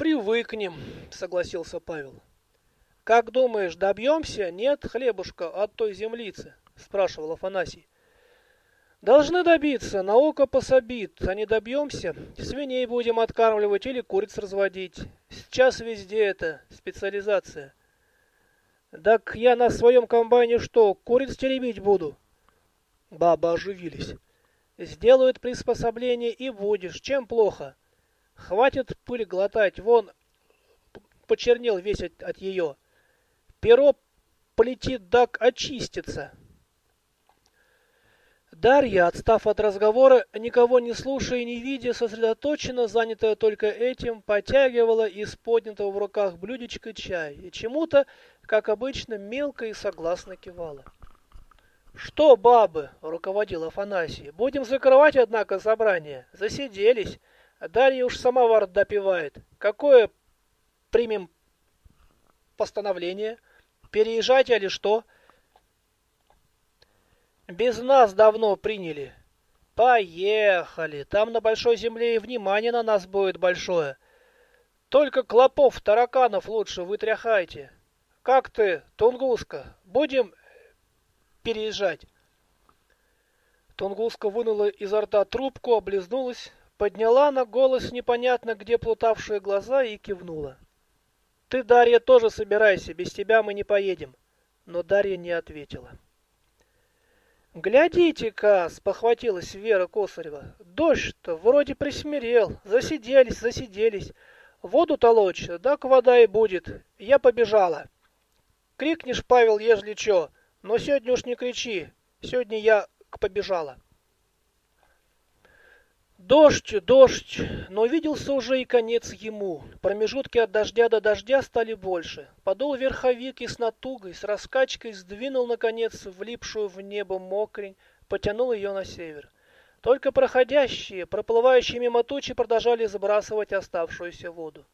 привыкнем, согласился Павел. Как думаешь, добьемся? Нет хлебушка от той землицы? Спрашивал Афанасий. Должны добиться, наука пособит, а не добьемся, свиней будем откармливать или куриц разводить. Сейчас везде это специализация. Так я на своем комбайне что, куриц теребить буду? Бабы оживились. Сделают приспособление и будешь, чем плохо. Хватит пыль глотать, вон почернел весь от, от ее. Перо полетит, так очистится. Дарья, отстав от разговора, никого не слушая и не видя, сосредоточенно, занятая только этим, потягивала из поднятого в руках блюдечка чай и чему-то, как обычно, мелко и согласно кивала. «Что, бабы?» — руководил Афанасий. «Будем закрывать, однако, собрание. Засиделись. Дарья уж самовар допивает. Какое примем постановление? Переезжать или что?» Без нас давно приняли. Поехали. Там на большой земле и внимание на нас будет большое. Только клопов, тараканов лучше вытряхайте. Как ты, Тунгуска? Будем переезжать? Тунгуска вынула изо рта трубку, облизнулась, подняла на голос непонятно где плутавшие глаза и кивнула. Ты, Дарья, тоже собирайся, без тебя мы не поедем. Но Дарья не ответила. «Глядите-ка!» — спохватилась Вера Косарева. «Дождь-то вроде присмирел. Засиделись, засиделись. Воду толочь, так вода и будет. Я побежала. Крикнешь, Павел, ежели чё, но сегодня уж не кричи. Сегодня я побежала». Дождь, дождь, но виделся уже и конец ему. Промежутки от дождя до дождя стали больше. Подул верховик и с натугой, с раскачкой сдвинул, наконец, влипшую в небо мокрень, потянул ее на север. Только проходящие, проплывающие мимо тучи продолжали сбрасывать оставшуюся воду.